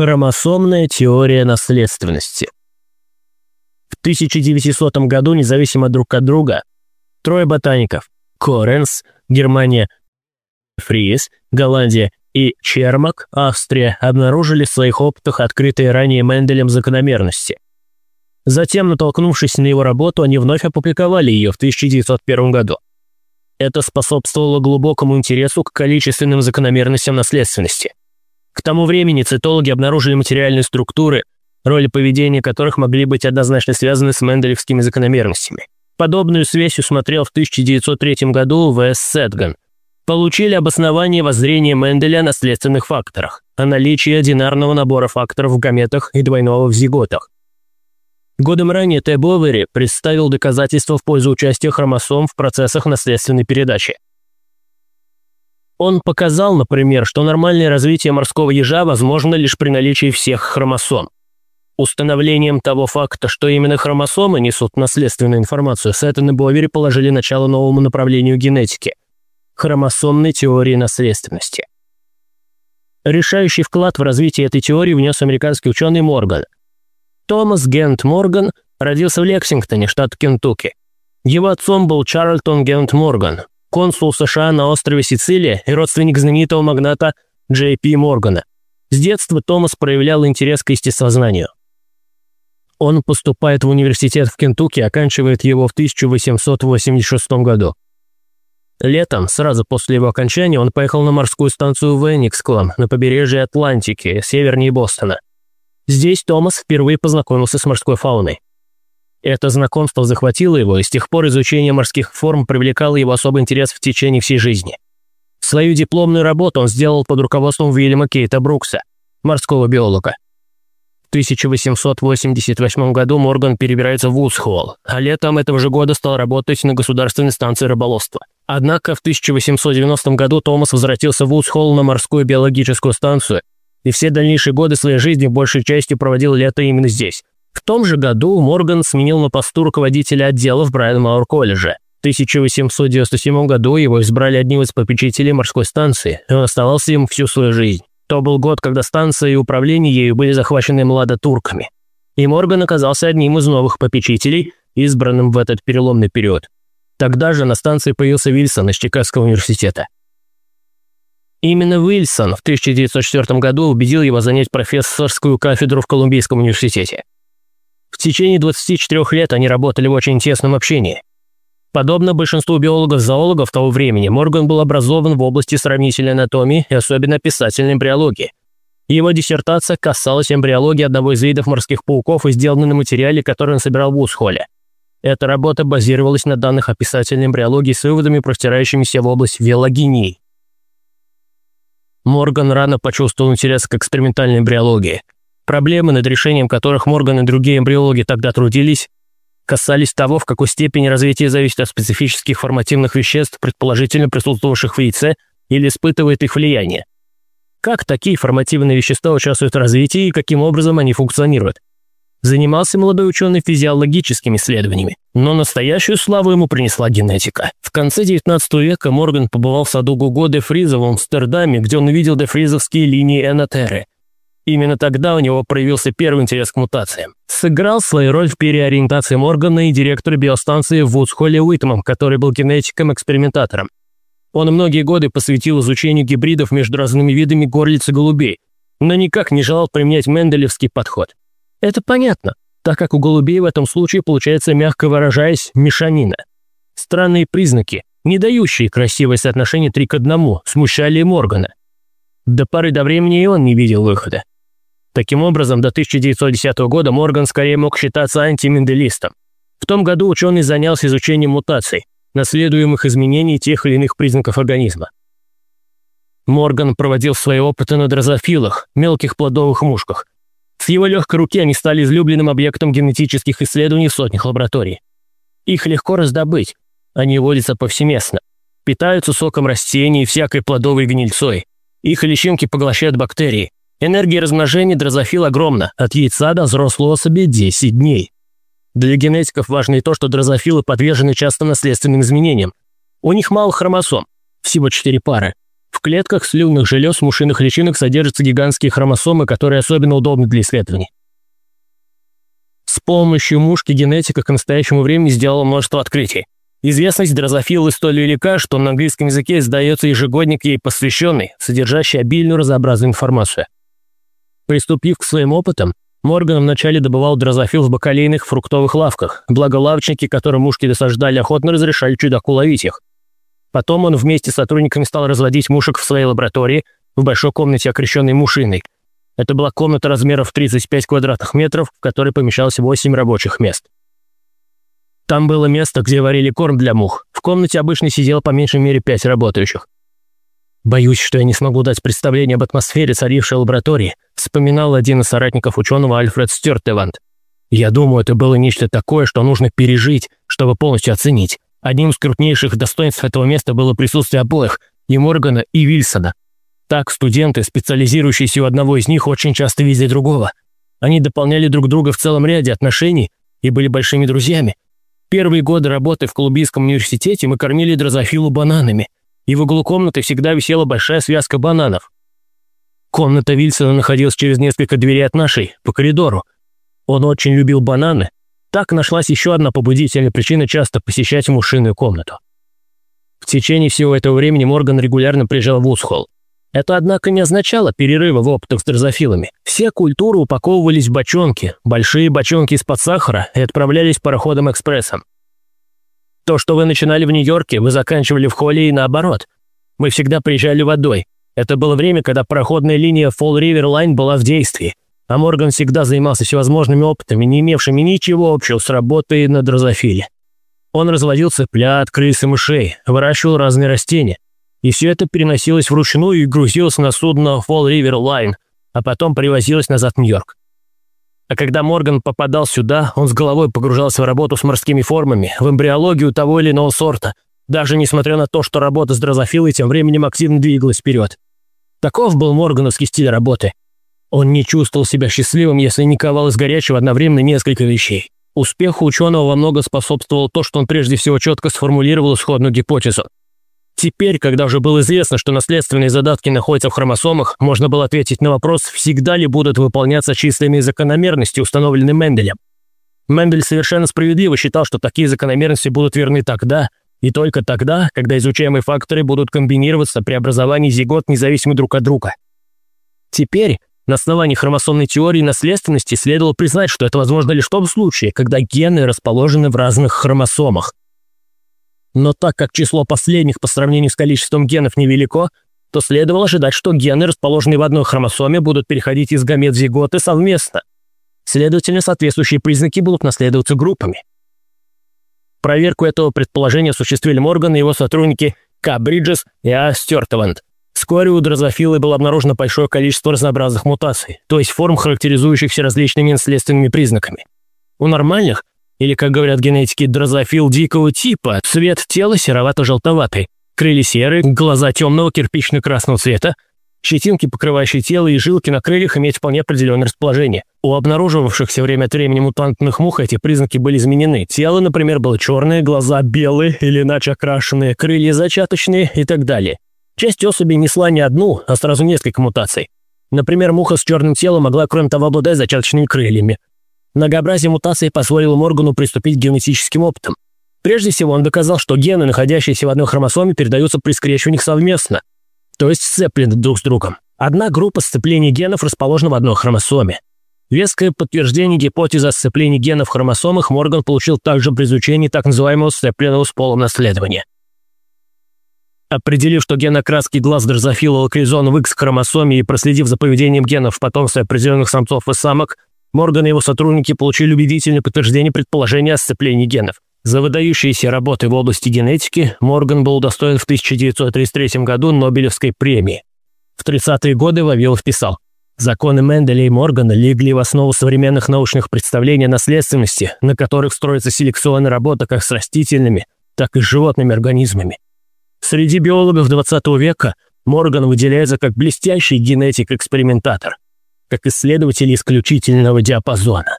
Хромосомная теория наследственности. В 1900 году, независимо друг от друга, трое ботаников – Коренс, Германия, Фриес, Голландия и Чермак, Австрия, обнаружили в своих опытах открытые ранее Менделем закономерности. Затем, натолкнувшись на его работу, они вновь опубликовали ее в 1901 году. Это способствовало глубокому интересу к количественным закономерностям наследственности. К тому времени цитологи обнаружили материальные структуры, роли поведения которых могли быть однозначно связаны с менделевскими закономерностями. Подобную связь усмотрел в 1903 году В.С. Сетган. Получили обоснование воззрения Менделя о наследственных факторах, о наличии одинарного набора факторов в гаметах и двойного в зиготах. Годом ранее Т. Бовери представил доказательства в пользу участия хромосом в процессах наследственной передачи – он показал, например, что нормальное развитие морского ежа возможно лишь при наличии всех хромосом. Установлением того факта, что именно хромосомы несут наследственную информацию, Сеттон и Бовери положили начало новому направлению генетики – хромосомной теории наследственности. Решающий вклад в развитие этой теории внес американский ученый Морган. Томас Гент Морган родился в Лексингтоне, штат Кентукки. Его отцом был Чарльтон Гент Морган, консул США на острове Сицилия и родственник знаменитого магната Джей Пи Моргана. С детства Томас проявлял интерес к естествознанию. Он поступает в университет в Кентукки, оканчивает его в 1886 году. Летом, сразу после его окончания, он поехал на морскую станцию в Эниксклам на побережье Атлантики, севернее Бостона. Здесь Томас впервые познакомился с морской фауной. Это знакомство захватило его, и с тех пор изучение морских форм привлекало его особый интерес в течение всей жизни. Свою дипломную работу он сделал под руководством Уильяма Кейта Брукса, морского биолога. В 1888 году Морган перебирается в Усхолл, а летом этого же года стал работать на государственной станции рыболовства. Однако в 1890 году Томас возвратился в Усхолл на морскую биологическую станцию, и все дальнейшие годы своей жизни большей частью проводил лето именно здесь. В том же году Морган сменил на посту руководителя отдела в Брайан-Мауэр колледже. В 1897 году его избрали одним из попечителей морской станции, и он оставался им всю свою жизнь. То был год, когда станция и управление ею были захвачены младотурками. И Морган оказался одним из новых попечителей, избранным в этот переломный период. Тогда же на станции появился Вильсон из Чикагского университета. Именно Уильсон в 1904 году убедил его занять профессорскую кафедру в Колумбийском университете. Течение 24 лет они работали в очень тесном общении. Подобно большинству биологов-зоологов того времени, Морган был образован в области сравнительной анатомии и особенно писательной эмбриологии. Его диссертация касалась эмбриологии одного из видов морских пауков и сделана на материале, который он собирал в Усхоле. Эта работа базировалась на данных о писательной эмбриологии с выводами, простирающимися в область велогении. Морган рано почувствовал интерес к экспериментальной эмбриологии – Проблемы, над решением которых Морган и другие эмбриологи тогда трудились, касались того, в какой степени развитие зависит от специфических формативных веществ, предположительно присутствовавших в яйце, или испытывает их влияние. Как такие формативные вещества участвуют в развитии и каким образом они функционируют. Занимался молодой ученый физиологическими исследованиями, но настоящую славу ему принесла генетика. В конце 19 века Морган побывал в саду Гуго де Фриза в Амстердаме, где он увидел дефризовские линии энотеры – Именно тогда у него проявился первый интерес к мутациям. Сыграл свою роль в переориентации Моргана и директора биостанции в Вудсхолле Уитмом, который был генетиком-экспериментатором. Он многие годы посвятил изучению гибридов между разными видами горлиц и голубей, но никак не желал применять менделевский подход. Это понятно, так как у голубей в этом случае получается, мягко выражаясь, мешанина. Странные признаки, не дающие красивое соотношение три к одному, смущали Моргана. До поры до времени и он не видел выхода. Таким образом, до 1910 года Морган скорее мог считаться антименделистом. В том году ученый занялся изучением мутаций, наследуемых изменений тех или иных признаков организма. Морган проводил свои опыты на дрозофилах, мелких плодовых мушках. С его легкой руки они стали излюбленным объектом генетических исследований в сотнях лабораторий. Их легко раздобыть, они водятся повсеместно. Питаются соком растений и всякой плодовой гнильцой. Их личинки поглощают бактерии – Энергия размножения дрозофил огромна, от яйца до взрослой особи 10 дней. Для генетиков важно и то, что дрозофилы подвержены часто наследственным изменениям. У них мало хромосом, всего 4 пары. В клетках слюнных желез мушиных личинок содержатся гигантские хромосомы, которые особенно удобны для исследований. С помощью мушки генетика к настоящему времени сделала множество открытий. Известность дрозофилы столь велика, что на английском языке издается ежегодник ей посвященный, содержащий обильную разнообразную информацию. Приступив к своим опытам, Морган вначале добывал дрозофил в бакалейных фруктовых лавках, благо лавочники, которым мушки досаждали, охотно разрешали чудаку ловить их. Потом он вместе с сотрудниками стал разводить мушек в своей лаборатории в большой комнате, окрещенной мушиной. Это была комната размеров 35 квадратных метров, в которой помещалось 8 рабочих мест. Там было место, где варили корм для мух. В комнате обычно сидело по меньшей мере пять работающих. «Боюсь, что я не смогу дать представление об атмосфере, царившей лаборатории», вспоминал один из соратников ученого Альфред Стюартевант. «Я думаю, это было нечто такое, что нужно пережить, чтобы полностью оценить. Одним из крупнейших достоинств этого места было присутствие обоих, и Моргана, и Вильсона. Так студенты, специализирующиеся у одного из них, очень часто видели другого. Они дополняли друг друга в целом ряде отношений и были большими друзьями, Первые годы работы в Колумбийском университете мы кормили дрозофилу бананами, и в углу комнаты всегда висела большая связка бананов. Комната Вильсона находилась через несколько дверей от нашей, по коридору. Он очень любил бананы. Так нашлась еще одна побудительная причина часто посещать мушиную комнату. В течение всего этого времени Морган регулярно приезжал в Усхолл. Это, однако, не означало перерыва в опытах с дрозофилами. Все культуры упаковывались в бочонки, большие бочонки из-под сахара и отправлялись пароходом-экспрессом. То, что вы начинали в Нью-Йорке, вы заканчивали в Холле и наоборот. Мы всегда приезжали водой. Это было время, когда пароходная линия Fall River Line была в действии, а Морган всегда занимался всевозможными опытами, не имевшими ничего общего с работой на дрозофиле. Он разводил цыплят, крыс и мышей, выращивал разные растения – и все это переносилось вручную и грузилось на судно Fall River Line, а потом привозилось назад в Нью-Йорк. А когда Морган попадал сюда, он с головой погружался в работу с морскими формами, в эмбриологию того или иного сорта, даже несмотря на то, что работа с дрозофилой тем временем активно двигалась вперед. Таков был моргановский стиль работы. Он не чувствовал себя счастливым, если не ковал из горячего одновременно несколько вещей. Успеху ученого во много способствовало то, что он прежде всего четко сформулировал исходную гипотезу. Теперь, когда уже было известно, что наследственные задатки находятся в хромосомах, можно было ответить на вопрос, всегда ли будут выполняться численные закономерности, установленные Менделем. Мендель совершенно справедливо считал, что такие закономерности будут верны тогда, и только тогда, когда изучаемые факторы будут комбинироваться при образовании зигот независимо друг от друга. Теперь, на основании хромосомной теории наследственности следовало признать, что это возможно лишь в том случае, когда гены расположены в разных хромосомах. Но так как число последних по сравнению с количеством генов невелико, то следовало ожидать, что гены, расположенные в одной хромосоме, будут переходить из гамет зиготы совместно. Следовательно, соответствующие признаки будут наследоваться группами. Проверку этого предположения осуществили Морган и его сотрудники К. Бриджес и А. Стертованд. Вскоре у дрозофилы было обнаружено большое количество разнообразных мутаций, то есть форм, характеризующихся различными наследственными признаками. У нормальных или, как говорят генетики, дрозофил дикого типа, цвет тела серовато-желтоватый, крылья серые, глаза темного кирпично-красного цвета, щетинки, покрывающие тело и жилки на крыльях имеют вполне определенное расположение. У обнаруживавшихся время от времени мутантных мух эти признаки были изменены. Тело, например, было черное, глаза белые или иначе окрашенные, крылья зачаточные и так далее. Часть особей несла не одну, а сразу несколько мутаций. Например, муха с черным телом могла, кроме того, обладать зачаточными крыльями. Многообразие мутаций позволило Моргану приступить к генетическим опытам. Прежде всего, он доказал, что гены, находящиеся в одной хромосоме, передаются при скрещивании совместно, то есть сцеплены друг с другом. Одна группа сцеплений генов расположена в одной хромосоме. Веское подтверждение гипотезы о сцеплении генов в хромосомах Морган получил также при изучении так называемого сцепленного с полом наследования. Определив, что ген окраски глаз дрозофила локализован в X-хромосоме и проследив за поведением генов в потомстве определенных самцов и самок, Морган и его сотрудники получили убедительное подтверждение предположения о сцеплении генов. За выдающиеся работы в области генетики Морган был удостоен в 1933 году Нобелевской премии. В 30-е годы Вавилов писал, «Законы Менделя и Моргана легли в основу современных научных представлений о наследственности, на которых строится селекционная работа как с растительными, так и с животными организмами. Среди биологов 20 века Морган выделяется как блестящий генетик-экспериментатор – как исследователь исключительного диапазона.